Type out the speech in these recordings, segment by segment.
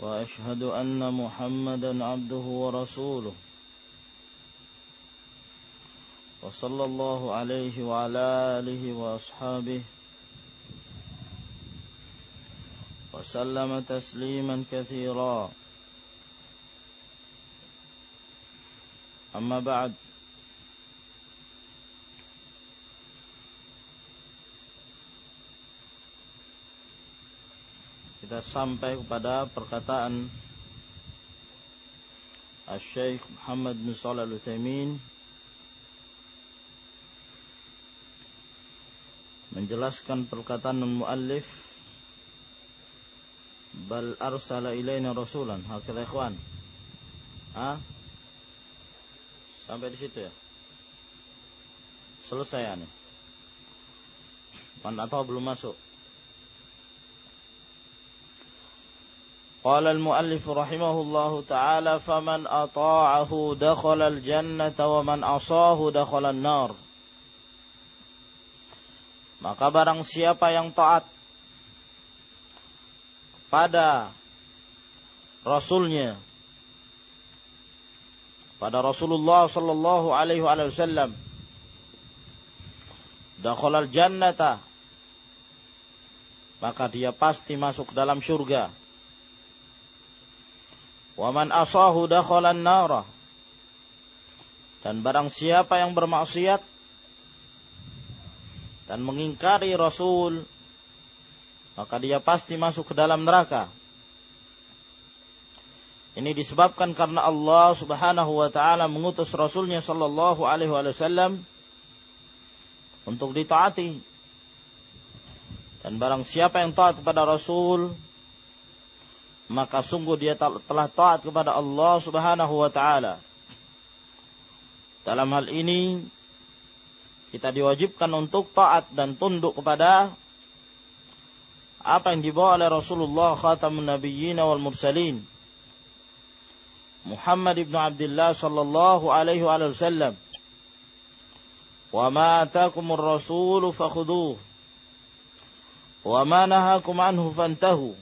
وأشهد أن محمدا عبده ورسوله. وصلى الله عليه وعلى آله وأصحابه. وسلم تسليما كثيرا. أما بعد kita sampai kepada perkataan Al-Syeikh Muhammad bin Shalih Al-Utsaimin menjelaskan perkataan muallif bal arsala ilaina rasulan. Hakala ikhwan. Ha? Sampai di situ ya? Selesai ya nih atau belum masuk قال المؤلف رحمه الله تعالى فمن أطاعه دخل الجنة ومن أصاه دخل النار maka barang siapa yang taat pada Rasulnya pada Rasulullah sallallahu alaihi wasallam dakhalal jannata maka dia pasti masuk dalam surga Waman asahu dakhalan nara. Dan barang siapa yang bermaksiat dan mengingkari Rasul, maka dia pasti masuk ke dalam neraka. Ini disebabkan karena Allah Subhanahu wa taala mengutus Rasulnya sallallahu alaihi wasallam untuk ditaati. Dan barang siapa yang taat kepada Rasul, maka sungguh dia telah taat kepada Allah Subhanahu wa taala. Dalam hal ini kita diwajibkan untuk taat dan tunduk kepada apa yang dibawa oleh Rasulullah khatamun nabiyyin wal mursalin. Muhammad ibn Abdullah sallallahu alaihi wasallam. Wa ma atakumur rasul fakhudhuhu wa ma nahakum anhu fantahu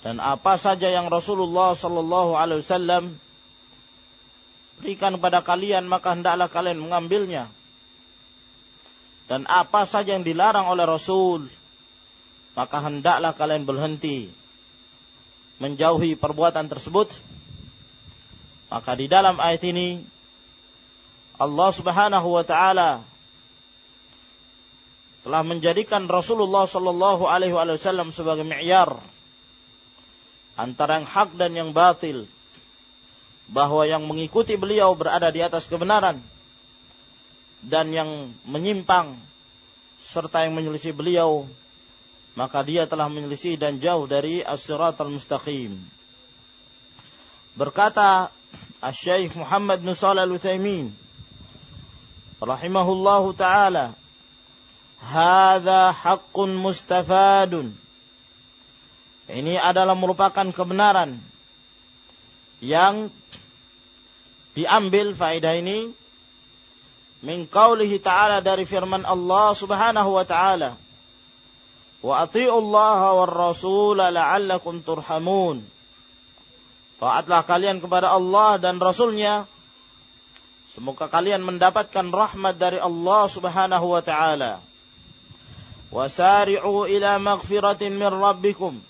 dan apa saja yang Rasulullah Sallallahu Alaihi Wasallam berikan kepada kalian maka hendaklah kalian mengambilnya. Dan apa saja yang dilarang oleh Rasul maka hendaklah kalian berhenti menjauhi perbuatan tersebut. Maka di dalam ayat ini Allah Subhanahu wa taala telah menjadikan Rasulullah sallallahu alaihi wasallam sebagai mi'yar antara yang hak dan yang batil bahwa yang mengikuti beliau berada di atas kebenaran dan yang menyimpang serta yang menyelisih beliau maka dia telah menyelisih dan jauh dari as-siratal mustaqim. Berkata Asy-Syaikh Muhammad bin Shalih Al-Utsaimin rahimahullahu taala hadza haqqun mustafadun ini adalah merupakan kebenaran yang diambil faedah ini min qaulihi ta'ala dari firman Allah Subhanahu wa ta'ala. Wa ati'u Allah war rasul la'allakum turhamun. Taatlah kalian kepada Allah dan rasulnya. Semoga kalian mendapatkan rahmat dari Allah Subhanahu wa ta'ala. Wasari'u ila maghfiratin min rabbikum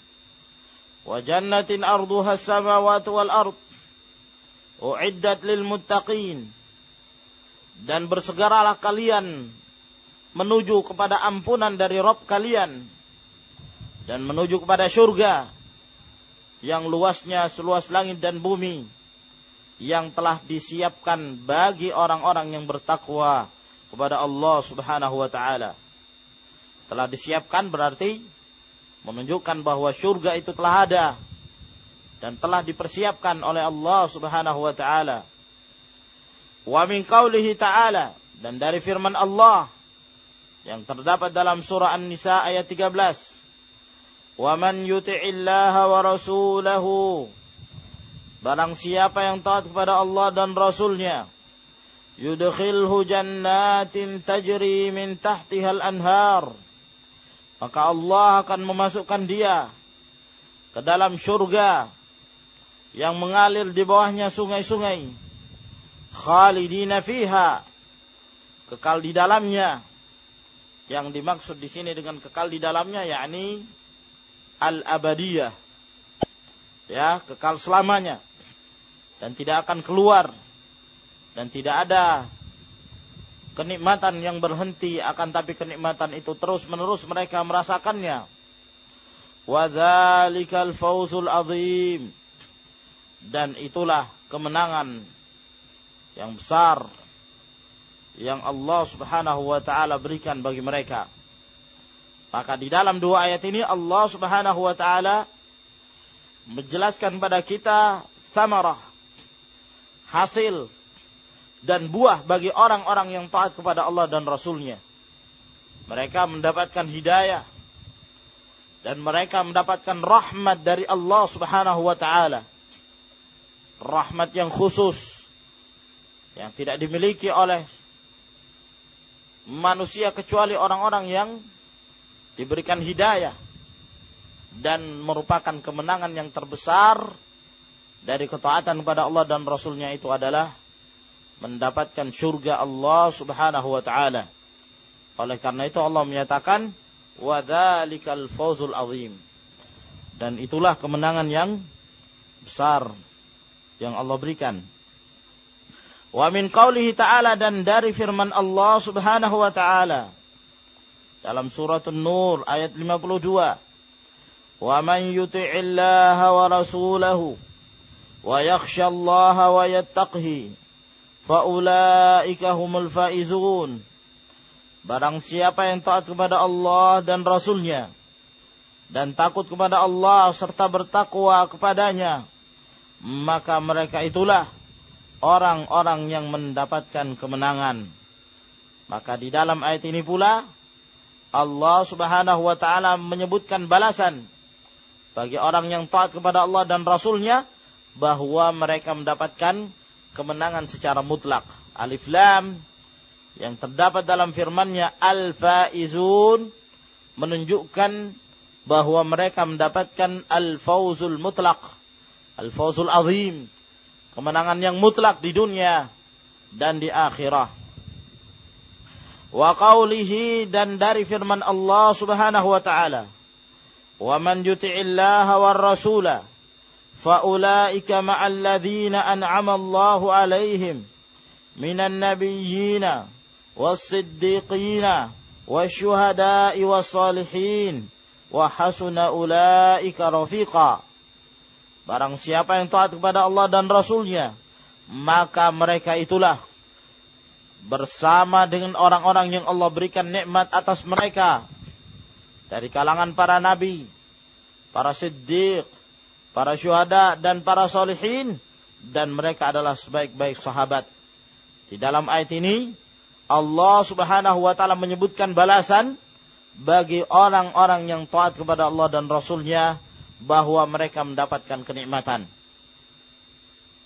وجنة أرضها السماوات والأرض أعدت للمتقين dan bersegeralah kalian menuju kepada ampunan dari Rob kalian dan menuju kepada surga yang luasnya seluas langit dan bumi yang telah disiapkan bagi orang-orang yang bertakwa kepada Allah Subhanahu wa taala. Telah disiapkan berarti menunjukkan bahwa surga itu telah ada dan telah dipersiapkan oleh Allah Subhanahu wa taala. Wa min ta'ala dan dari firman Allah yang terdapat dalam surah An-Nisa ayat 13. Wa man yuti'illaha wa rasulahu Barang siapa yang taat kepada Allah dan Rasulnya yudkhilhu jannatin tajri min tahtihal anhar maka Allah akan memasukkan dia ke dalam surga yang mengalir di bawahnya sungai-sungai. Khalidina fiha. Kekal di dalamnya. Yang dimaksud di sini dengan kekal di dalamnya yakni al-abadiyah. Ya kekal selamanya. Dan tidak akan keluar. Dan tidak ada kenikmatan yang berhenti akan tapi kenikmatan itu terus menerus mereka merasakannya wadzalikal fawzul azim dan itulah kemenangan yang besar yang Allah Subhanahu wa taala berikan bagi mereka. Maka di dalam dua ayat ini Allah Subhanahu wa taala menjelaskan pada kita samarah hasil dan buah bagi orang-orang yang taat kepada Allah dan Rasulnya. Mereka mendapatkan hidayah dan mereka mendapatkan rahmat dari Allah Subhanahu wa taala. Rahmat yang khusus yang tidak dimiliki oleh manusia kecuali orang-orang yang diberikan hidayah dan merupakan kemenangan yang terbesar dari ketaatan kepada Allah dan Rasulnya itu adalah mendapatkan surga Allah subhanahu wa ta'ala. Oleh karena itu Allah menyatakan, وَذَلِكَ الْفَوْزُ azim. Dan itulah kemenangan yang besar yang Allah berikan. Wa min qawlihi ta'ala dan dari firman Allah subhanahu wa ta'ala. Dalam surat An-Nur ayat 52. Wa man yuti'illaha wa rasulahu wa yakhsha Allah wa yattaqhi faulaika humul faizun. Barang siapa yang taat kepada Allah dan Rasulnya dan takut kepada Allah serta bertakwa kepadanya, maka mereka itulah orang-orang yang mendapatkan kemenangan. Maka di dalam ayat ini pula Allah Subhanahu wa taala menyebutkan balasan bagi orang yang taat kepada Allah dan Rasulnya bahwa mereka mendapatkan kemenangan secara mutlak. Alif Lam yang terdapat dalam firman-Nya Al-Faizun menunjukkan bahwa mereka mendapatkan al-fauzul mutlak, al-fauzul azim, kemenangan yang mutlak di dunia dan di akhirat. Wa qawlihi dan dari firman Allah Subhanahu wa taala, "Wa man yuti'illaha war rasula ma'al ladzina an'ama Allahu 'alaihim minan nabiyyina was-siddiqina wasyuhada'i was-salihin wa hasuna ulaika rafiqa." Barang siapa yang taat kepada Allah dan Rasulnya, maka mereka itulah bersama dengan orang-orang yang Allah berikan nikmat atas mereka dari kalangan para nabi, para siddiq, para syuhada dan para solihin dan mereka adalah sebaik-baik sahabat. Di dalam ayat ini Allah Subhanahu wa taala menyebutkan balasan bagi orang-orang yang taat kepada Allah dan Rasulnya bahwa mereka mendapatkan kenikmatan.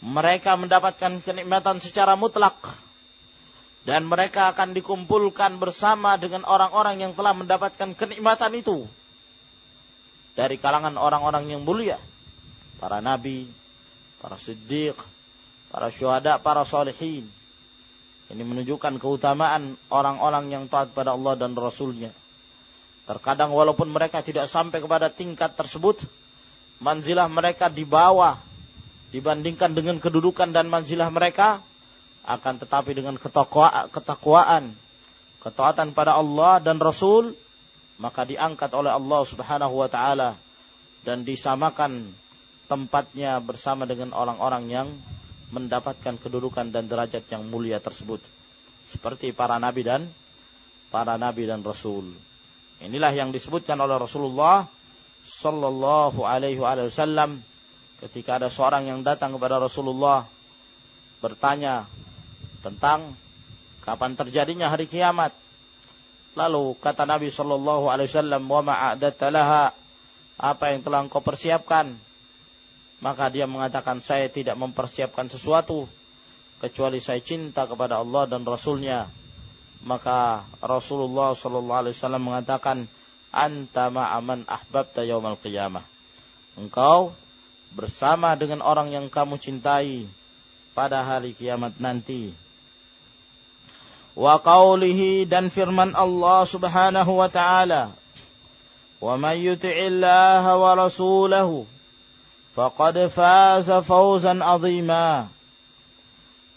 Mereka mendapatkan kenikmatan secara mutlak. Dan mereka akan dikumpulkan bersama dengan orang-orang yang telah mendapatkan kenikmatan itu. Dari kalangan orang-orang yang mulia. Para nabi, para siddiq, para syuhada, para salihin. Ini menunjukkan keutamaan orang-orang yang taat pada Allah dan Rasulnya. Terkadang walaupun mereka tidak sampai kepada tingkat tersebut, manzilah mereka di bawah dibandingkan dengan kedudukan dan manzilah mereka akan tetapi dengan ketakwaan, ketaatan pada Allah dan Rasul maka diangkat oleh Allah Subhanahu wa taala dan disamakan tempatnya bersama dengan orang-orang yang mendapatkan kedudukan dan derajat yang mulia tersebut seperti para nabi dan para nabi dan rasul. Inilah yang disebutkan oleh Rasulullah sallallahu alaihi wasallam ketika ada seorang yang datang kepada Rasulullah bertanya tentang kapan terjadinya hari kiamat. Lalu kata Nabi Shallallahu Alaihi Wasallam, wa ma'adattalaha apa yang telah engkau persiapkan? Maka dia mengatakan saya tidak mempersiapkan sesuatu kecuali saya cinta kepada Allah dan Rasulnya. Maka Rasulullah Shallallahu Alaihi Wasallam mengatakan, anta ma'aman ahbabta yaumal qiyamah. Engkau bersama dengan orang yang kamu cintai pada hari kiamat nanti. Wa qawlihi dan firman Allah subhanahu wa ta'ala. Wa man yuti'illaha wa rasulahu. Faqad faza fawzan azima.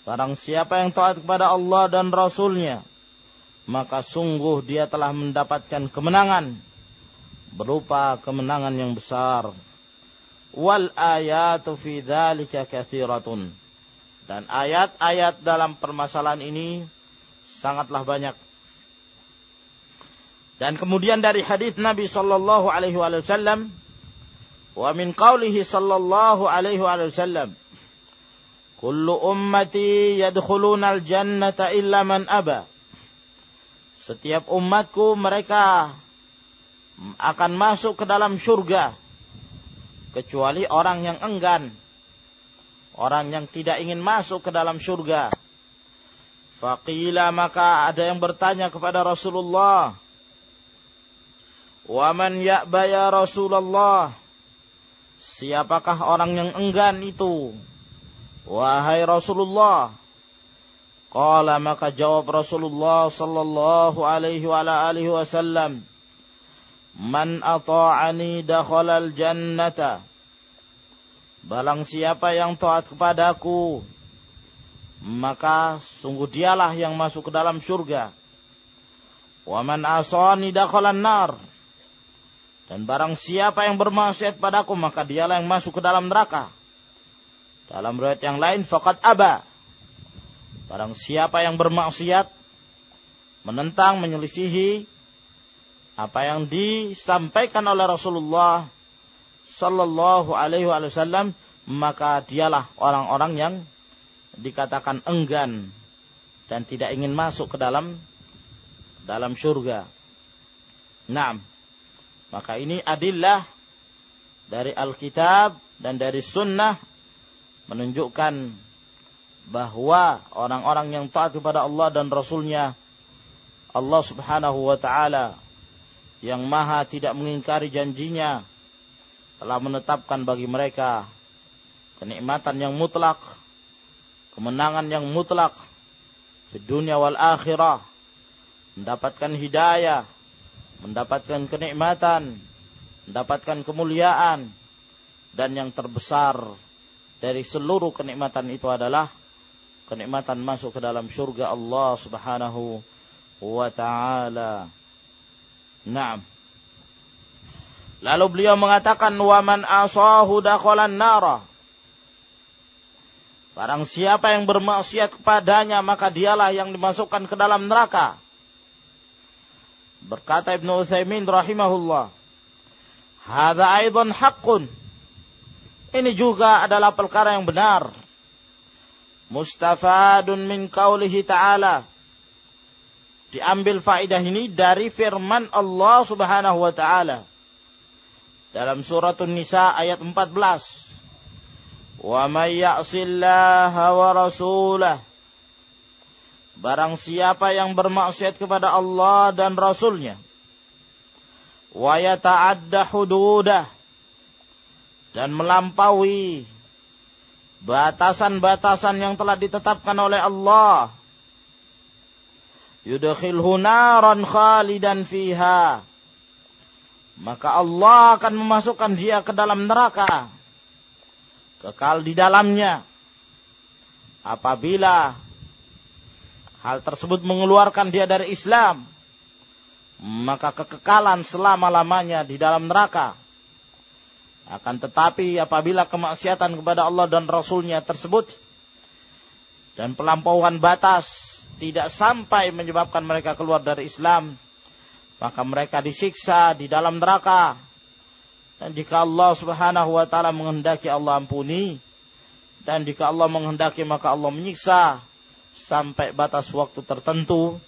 Barang siapa yang taat kepada Allah dan Rasulnya. Maka sungguh dia telah mendapatkan kemenangan berupa kemenangan yang besar. Wal ayatu fi dzalika katsiratun. Dan ayat-ayat dalam permasalahan ini sangatlah banyak. Dan kemudian dari hadis Nabi sallallahu alaihi wasallam wa min qaulihi sallallahu alaihi wasallam Kullu ummati yadkhuluna al-jannata illa man aba. Setiap umatku mereka akan masuk ke dalam surga kecuali orang yang enggan orang yang tidak ingin masuk ke dalam surga faqila maka ada yang bertanya kepada Rasulullah wa man ya'ba ya Rasulullah siapakah orang yang enggan itu wahai Rasulullah qala maka jawab Rasulullah sallallahu alaihi wa alihi wasallam Man ata'ani dakhalal jannata. Balang siapa yang taat kepadaku, maka sungguh dialah yang masuk ke dalam surga. Wa man asani dakhalan nar. Dan barang siapa yang bermaksiat padaku, maka dialah yang masuk ke dalam neraka. Dalam riwayat yang lain, fakat aba. Barang siapa yang bermaksiat, menentang, menyelisihi, apa yang disampaikan oleh Rasulullah Sallallahu Alaihi Wasallam maka dialah orang-orang yang dikatakan enggan dan tidak ingin masuk ke dalam dalam surga. Nah, maka ini adillah dari Alkitab dan dari Sunnah menunjukkan bahwa orang-orang yang taat kepada Allah dan Rasulnya Allah Subhanahu wa taala yang maha tidak mengingkari janjinya telah menetapkan bagi mereka kenikmatan yang mutlak, kemenangan yang mutlak di dunia wal akhirah, mendapatkan hidayah, mendapatkan kenikmatan, mendapatkan kemuliaan dan yang terbesar dari seluruh kenikmatan itu adalah kenikmatan masuk ke dalam surga Allah Subhanahu wa taala. Naam. Lalu beliau mengatakan waman asahu dakhalan nara. Barang siapa yang bermaksiat kepadanya maka dialah yang dimasukkan ke dalam neraka. Berkata Ibnu Utsaimin rahimahullah, "Hadza aidan haqqun." Ini juga adalah perkara yang benar. Mustafadun min qaulihi ta'ala diambil faidah ini dari firman Allah Subhanahu wa taala dalam surat An-Nisa ayat 14. Wa may ya'sillaha wa rasulah Barang siapa yang bermaksiat kepada Allah dan Rasulnya wa yata'adda hududah dan melampaui batasan-batasan yang telah ditetapkan oleh Allah yudkhilhu naran khalidan fiha maka Allah akan memasukkan dia ke dalam neraka kekal di dalamnya. Apabila hal tersebut mengeluarkan dia dari Islam maka kekekalan selama-lamanya di dalam neraka akan tetapi apabila kemaksiatan kepada Allah dan Rasulnya tersebut dan pelampauan batas tidak sampai menyebabkan mereka keluar dari Islam, maka mereka disiksa di dalam neraka Dan jika Allah subhanahu wa ta'ala menghendaki Allah ampuni. Dan jika Allah menghendaki maka Allah menyiksa. Sampai batas waktu tertentu.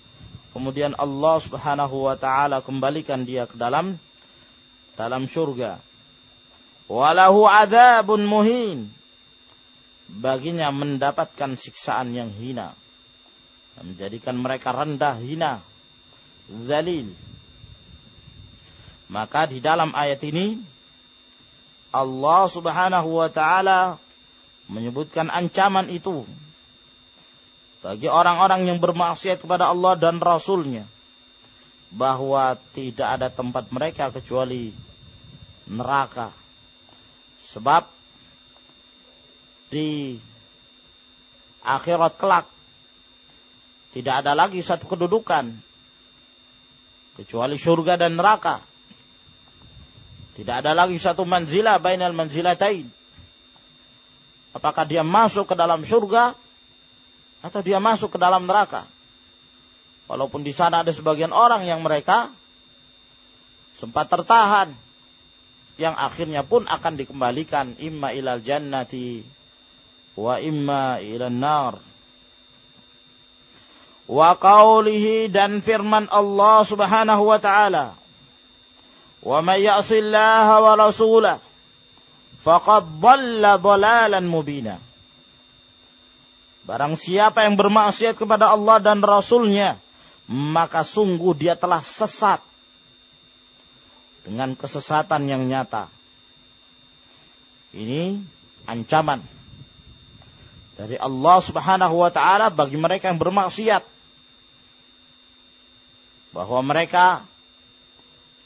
Kemudian Allah subhanahu wa ta'ala kembalikan dia ke dalam dalam surga. Walahu adabun muhin. Baginya mendapatkan siksaan yang hina. Menjadikan mereka rendah, hina, zalil. Maka di dalam ayat ini Allah Subhanahu wa taala menyebutkan ancaman itu bagi orang-orang yang bermaksiat kepada Allah dan Rasulnya bahwa tidak ada tempat mereka kecuali neraka. Sebab di akhirat kelak tidak ada lagi satu kedudukan kecuali surga dan neraka. Tidak ada lagi satu manzilah bainal manzilatain. Apakah dia masuk ke dalam surga atau dia masuk ke dalam neraka. Walaupun di sana ada sebagian orang yang mereka sempat tertahan yang akhirnya pun akan dikembalikan imma ilal jannati wa imma ilan nar. Wa qawlihi dan firman Allah Subhanahu wa taala Wa may ya'sillaha wa rasulah faqad dhalla dhalalan mubina. Barang siapa yang bermaksiat kepada Allah dan Rasulnya, maka sungguh dia telah sesat dengan kesesatan yang nyata. Ini ancaman dari Allah Subhanahu wa taala bagi mereka yang bermaksiat bahwa mereka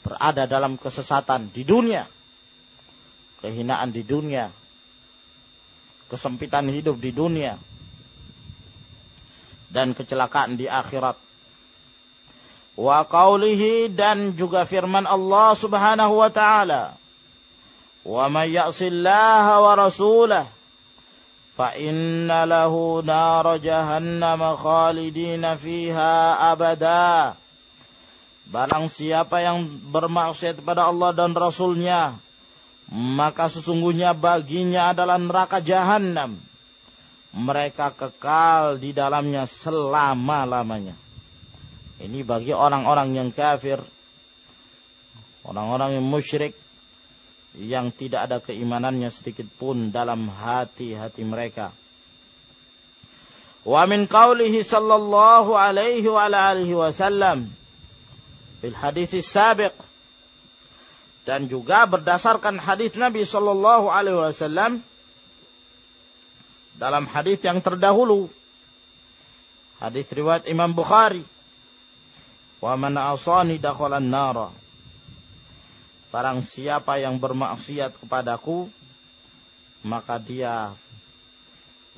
berada dalam kesesatan di dunia, kehinaan di dunia, kesempitan hidup di dunia, dan kecelakaan di akhirat. Wa qawlihi dan juga firman Allah subhanahu wa ta'ala. Wa man ya'sillaha wa rasulah. Fa inna lahu nar jahannam khalidina fiha abada. Barang siapa yang bermaksiat kepada Allah dan Rasulnya, maka sesungguhnya baginya adalah neraka jahanam. Mereka kekal di dalamnya selama-lamanya. Ini bagi orang-orang yang kafir, orang-orang yang musyrik, yang tidak ada keimanannya sedikit pun dalam hati-hati mereka. Wa min qawlihi sallallahu alaihi wa alihi wasallam fil hadis sabiq dan juga berdasarkan hadis Nabi sallallahu alaihi wasallam dalam hadis yang terdahulu. Hadis riwayat Imam Bukhari. Wa man asani dakhalan nara barang siapa yang bermaksiat kepadaku maka dia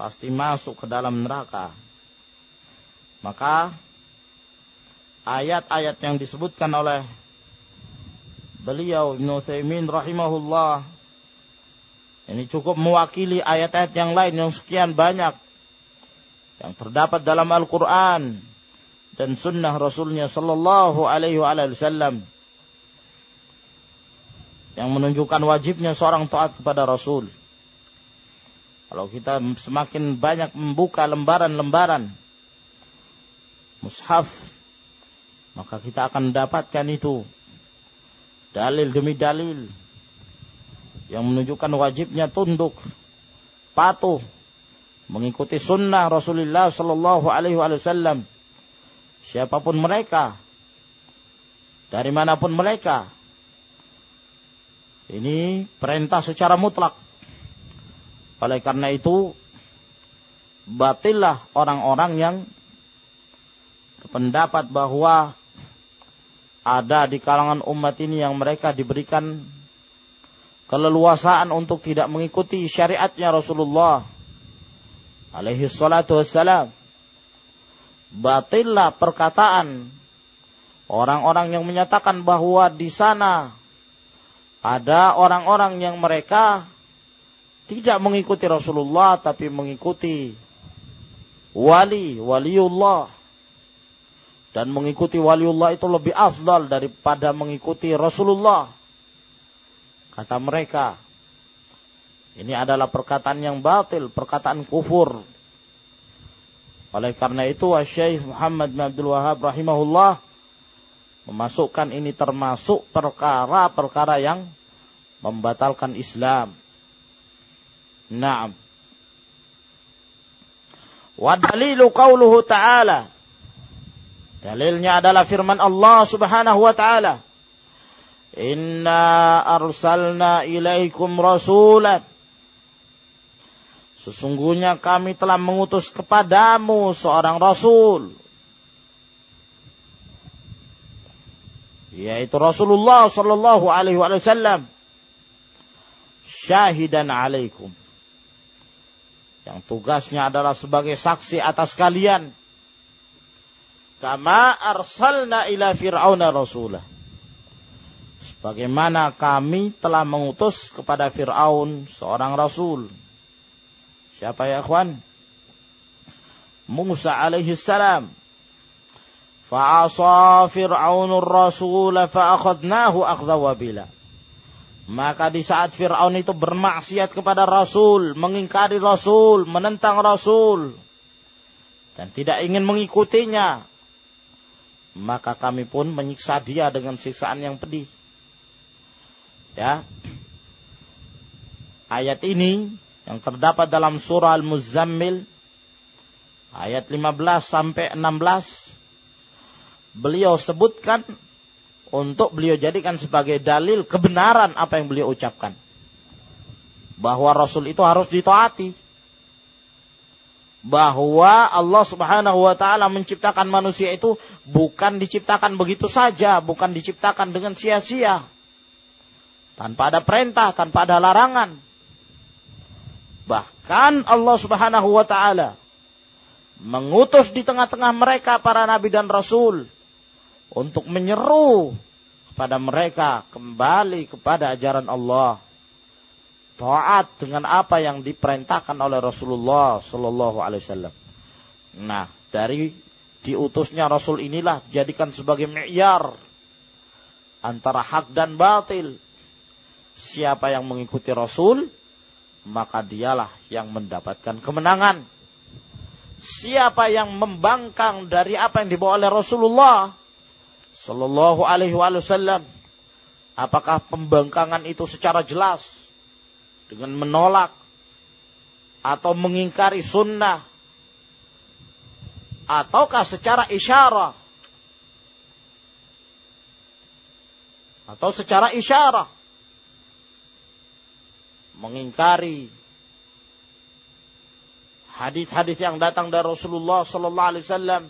pasti masuk ke dalam neraka. Maka ayat-ayat yang disebutkan oleh beliau Ibn Uthaymin rahimahullah ini cukup mewakili ayat-ayat yang lain yang sekian banyak. Yang terdapat dalam Al-Quran dan sunnah Rasulnya Sallallahu Alaihi Wasallam. Yang menunjukkan wajibnya seorang taat kepada Rasul. Kalau kita semakin banyak membuka lembaran-lembaran mushaf maka kita akan mendapatkan itu. Dalil demi dalil yang menunjukkan wajibnya tunduk, patuh, mengikuti sunnah Rasulullah Sallallahu Alaihi Wasallam. Siapa pun mereka, dari mana pun mereka, ini perintah secara mutlak. Oleh karena itu, batillah orang-orang yang berpendapat bahwa ada di kalangan umat ini yang mereka diberikan keleluasaan untuk tidak mengikuti syariatnya Rasulullah alaihi salatu wassalam. Batillah perkataan orang-orang yang menyatakan bahwa di sana ada orang-orang yang mereka tidak mengikuti Rasulullah tapi mengikuti wali, waliullah dan mengikuti waliullah itu lebih afdal daripada mengikuti Rasulullah. Kata mereka, ini adalah perkataan yang batil, perkataan kufur. Oleh karena itu, Syekh Muhammad bin Abdul Wahab rahimahullah memasukkan ini termasuk perkara-perkara yang membatalkan Islam. Naam. Wa dalilu qauluhu ta'ala. Dalilnya adalah firman Allah Subhanahu wa taala. Inna arsalna ilaikum rasulan Sesungguhnya kami telah mengutus kepadamu seorang rasul. Yaitu Rasulullah sallallahu alaihi wasallam. Syahidan alaikum. Yang tugasnya adalah sebagai saksi atas kalian. Kama arsalna ila fir'auna rasulah. Sebagaimana kami telah mengutus kepada Fir'aun seorang rasul. Siapa ya ikhwan? Musa alaihi salam. Fa'asa Fir'aunur Rasul fa'akhadnahu akhza wabila. Maka di saat Fir'aun itu bermaksiat kepada Rasul, mengingkari Rasul, menentang Rasul, dan tidak ingin mengikutinya, maka kami pun menyiksa dia dengan siksaan yang pedih. Ya. Ayat ini yang terdapat dalam surah Al-Muzammil ayat 15 sampai 16 beliau sebutkan untuk beliau jadikan sebagai dalil kebenaran apa yang beliau ucapkan bahwa rasul itu harus ditaati bahwa Allah Subhanahu wa taala menciptakan manusia itu bukan diciptakan begitu saja, bukan diciptakan dengan sia-sia. Tanpa ada perintah, tanpa ada larangan. Bahkan Allah Subhanahu wa taala mengutus di tengah-tengah mereka para nabi dan rasul untuk menyeru kepada mereka kembali kepada ajaran Allah. Taat dengan apa yang diperintahkan oleh Rasulullah sallallahu alaihi wasallam. Nah, dari diutusnya Rasul inilah jadikan sebagai mi'yar antara hak dan batil. Siapa yang mengikuti Rasul, maka dialah yang mendapatkan kemenangan. Siapa yang membangkang dari apa yang dibawa oleh Rasulullah Sallallahu Alaihi Wasallam, apakah pembangkangan itu secara jelas dengan menolak atau mengingkari sunnah, ataukah secara isyarat atau secara isyarat mengingkari hadis-hadis yang datang dari Rasulullah sallallahu alaihi wasallam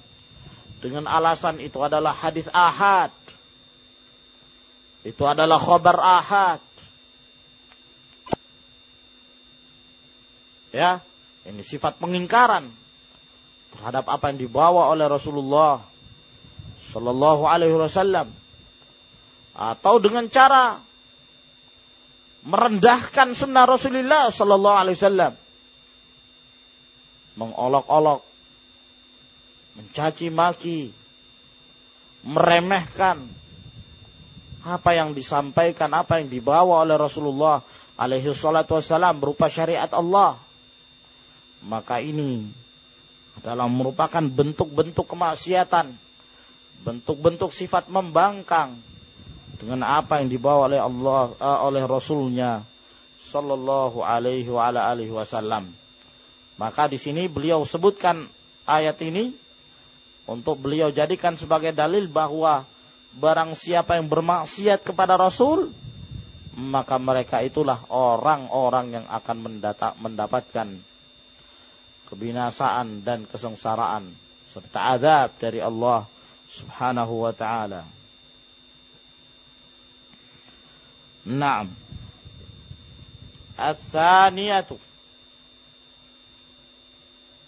dengan alasan itu adalah hadis ahad. Itu adalah khabar ahad. Ya, ini sifat pengingkaran terhadap apa yang dibawa oleh Rasulullah sallallahu alaihi wasallam atau dengan cara merendahkan sunnah Rasulullah Sallallahu Alaihi Wasallam, mengolok-olok, mencaci maki, meremehkan apa yang disampaikan, apa yang dibawa oleh Rasulullah alaihi salatu berupa syariat Allah. Maka ini adalah merupakan bentuk-bentuk kemaksiatan, bentuk-bentuk sifat membangkang, dengan apa yang dibawa oleh Allah uh, oleh Rasulnya Sallallahu Alaihi wa ala alihi Wasallam. Maka di sini beliau sebutkan ayat ini untuk beliau jadikan sebagai dalil bahwa barang siapa yang bermaksiat kepada Rasul maka mereka itulah orang-orang yang akan mendata, mendapatkan kebinasaan dan kesengsaraan serta azab dari Allah Subhanahu wa taala. Naam. Atsaniyatu.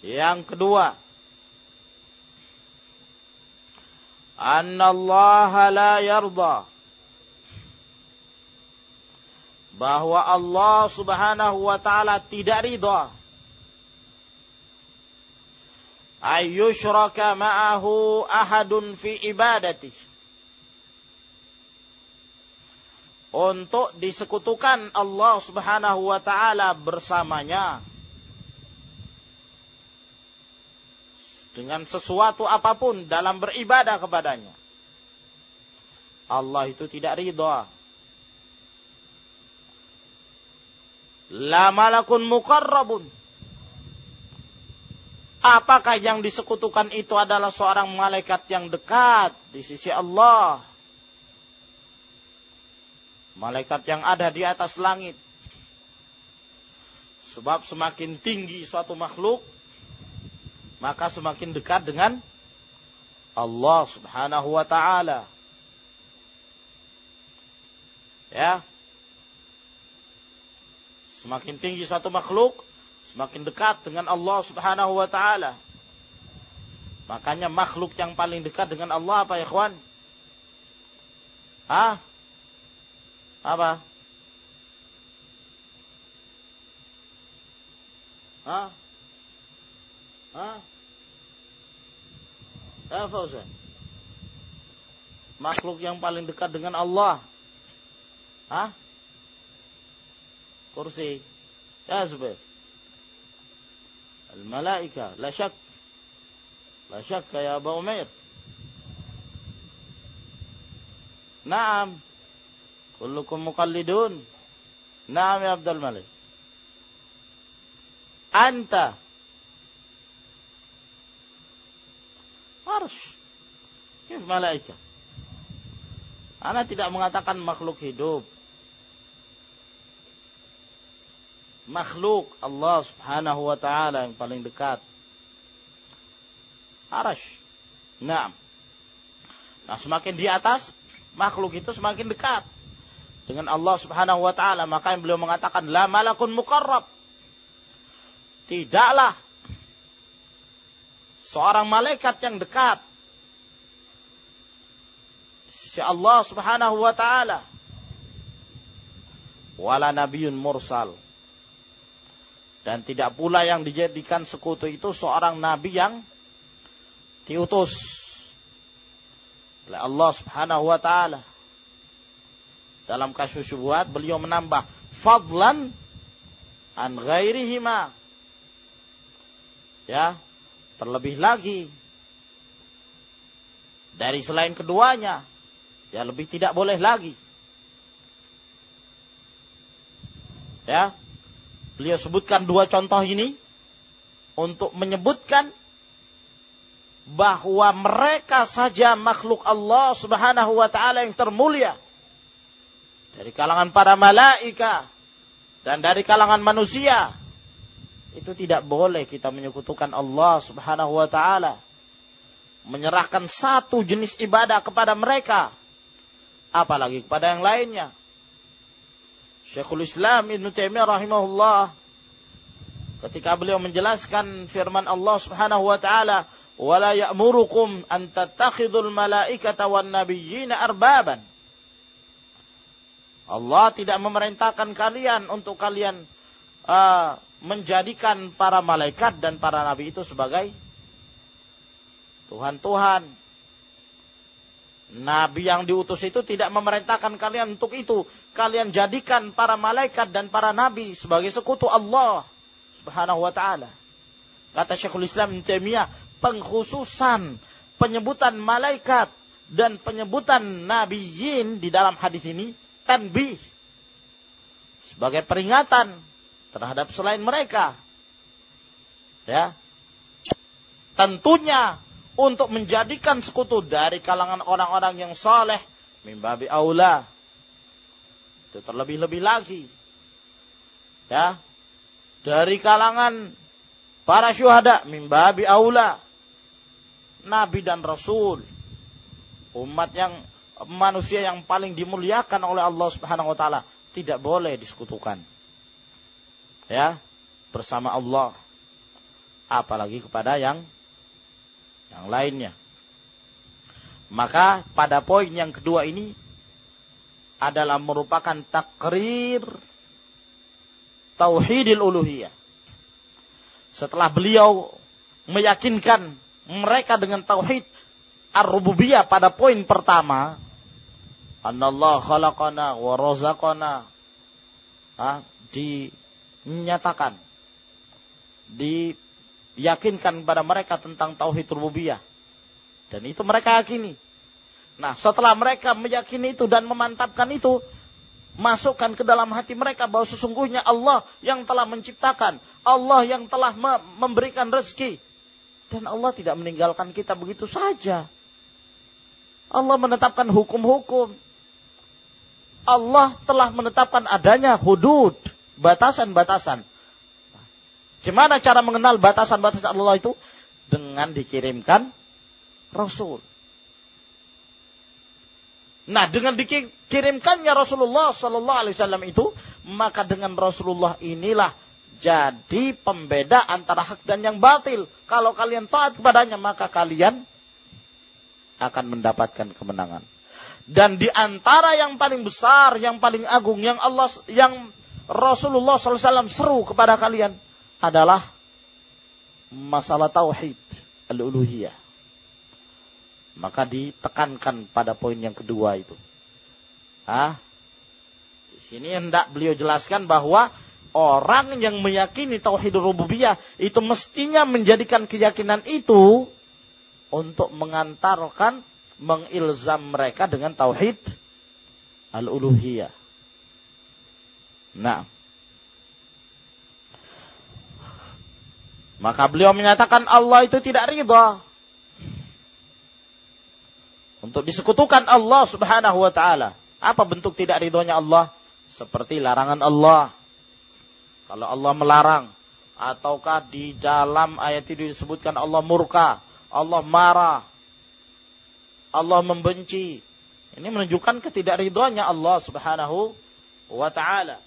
Yang kedua. Anna la yarda. Bahwa Allah subhanahu wa ta'ala tidak ridha. Ayyushraka ma'ahu ahadun fi ibadatihi untuk disekutukan Allah Subhanahu wa taala bersamanya dengan sesuatu apa pun dalam beribadah kepadanya. Allah itu tidak ridha. La malakun muqarrabun. Apakah yang disekutukan itu adalah seorang malaikat yang dekat di sisi Allah? Malaikat yang ada di atas langit. Sebab semakin tinggi suatu makhluk, maka semakin dekat dengan Allah Subhanahu wa taala. Ya. Semakin tinggi suatu makhluk, semakin dekat dengan Allah Subhanahu wa taala. Makanya makhluk yang paling dekat dengan Allah apa ya, kawan? Ah, apa? Hah? Hah? Ya Fauzan. Makhluk yang paling dekat dengan Allah. Hah? Kursi. Ya Zubair. Al-malaika. La syak. La syak ya Abu Umair. Naam. Kullukum muqallidun. Naam ya Abdul Malik. Anta. Arsh. Kif malaika. Ana tidak mengatakan makhluk hidup. Makhluk Allah subhanahu wa ta'ala yang paling dekat. Arash. Nah. Nah semakin di atas, makhluk itu semakin dekat dengan Allah Subhanahu wa taala, maka yang beliau mengatakan la malakun muqarrab. Tidaklah seorang malaikat yang dekat si Allah Subhanahu wa taala. Wala nabiyyun mursal. Dan tidak pula yang dijadikan sekutu itu seorang nabi yang diutus oleh Allah Subhanahu wa taala dalam kasus syubhat beliau menambah fadlan an ghairihima. Ya, terlebih lagi dari selain keduanya, ya lebih tidak boleh lagi. Ya, beliau sebutkan dua contoh ini untuk menyebutkan bahwa mereka saja makhluk Allah Subhanahu wa taala yang termulia dari kalangan para malaika dan dari kalangan manusia itu tidak boleh kita menyekutukan Allah Subhanahu wa taala menyerahkan satu jenis ibadah kepada mereka apalagi kepada yang lainnya. Syekhul Islam Ibn Taimiyah rahimahullah ketika beliau menjelaskan firman Allah Subhanahu wa taala wala ya'murukum an tattakhidul malaikata wan nabiyyina arbaban Allah tidak memerintahkan kalian untuk kalian uh, menjadikan para malaikat dan para nabi itu sebagai Tuhan-Tuhan. Nabi yang diutus itu tidak memerintahkan kalian untuk itu. Kalian jadikan para malaikat dan para nabi sebagai sekutu Allah subhanahu wa ta'ala. Kata Syekhul Islam Taimiyah, pengkhususan penyebutan malaikat dan penyebutan nabiyin di dalam hadis ini tanbih sebagai peringatan terhadap selain mereka. Ya. Tentunya untuk menjadikan sekutu dari kalangan orang-orang yang soleh, mimbabi aula. Itu terlebih-lebih lagi. Ya. Dari kalangan para syuhada, mimbabi aula. Nabi dan Rasul. Umat yang manusia yang paling dimuliakan oleh Allah Subhanahu wa taala tidak boleh disekutukan. Ya, bersama Allah. Apalagi kepada yang yang lainnya. Maka pada poin yang kedua ini adalah merupakan takrir tauhidil uluhiyah. Setelah beliau meyakinkan mereka dengan tauhid ar-rububiyah pada poin pertama, Annallah khalaqana wa razaqana. Ha, dinyatakan. Diyakinkan pada mereka tentang tauhid rububiyah. Dan itu mereka yakini. Nah, setelah mereka meyakini itu dan memantapkan itu, masukkan ke dalam hati mereka bahwa sesungguhnya Allah yang telah menciptakan, Allah yang telah memberikan rezeki, dan Allah tidak meninggalkan kita begitu saja. Allah menetapkan hukum-hukum. Allah telah menetapkan adanya hudud, batasan-batasan. Gimana cara mengenal batasan-batasan Allah itu? Dengan dikirimkan Rasul. Nah, dengan dikirimkannya Rasulullah Sallallahu Alaihi Wasallam itu, maka dengan Rasulullah inilah jadi pembeda antara hak dan yang batil. Kalau kalian taat kepadanya, maka kalian akan mendapatkan kemenangan. Dan di antara yang paling besar, yang paling agung, yang Allah, yang Rasulullah SAW seru kepada kalian adalah masalah tauhid al-uluhiyah. Maka ditekankan pada poin yang kedua itu. Ah, di sini hendak beliau jelaskan bahwa orang yang meyakini tauhid rububiyah itu mestinya menjadikan keyakinan itu untuk mengantarkan mengilzam mereka dengan tauhid al-uluhiyah. Nah, maka beliau menyatakan Allah itu tidak ridha untuk disekutukan Allah Subhanahu wa taala. Apa bentuk tidak ridhonya Allah? Seperti larangan Allah kalau Allah melarang ataukah di dalam ayat itu disebutkan Allah murka, Allah marah, Allah membenci. Ini menunjukkan ketidakridhoannya Allah Subhanahu wa taala.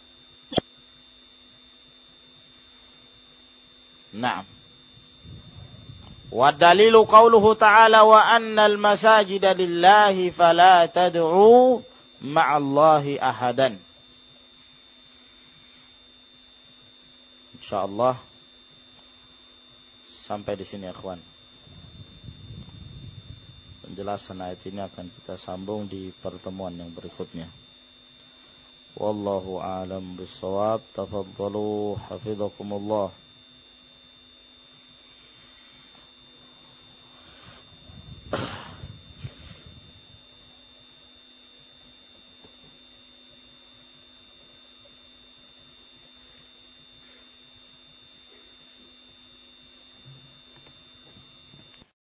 Dalilu qauluhu ta'ala wa annal masajida lillahi fala tad'u ma'allahi ahadan. insyaallah sampai di sini ya kawan. Penjelasan ayat ini akan kita sambung di pertemuan yang berikutnya. Wallahu a'lam bissawab. Tafadhalu hafizakumullah.